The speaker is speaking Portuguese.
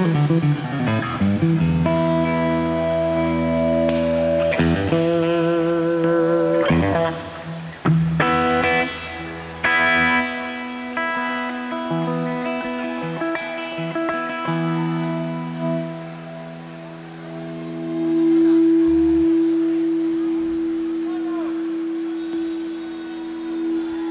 Música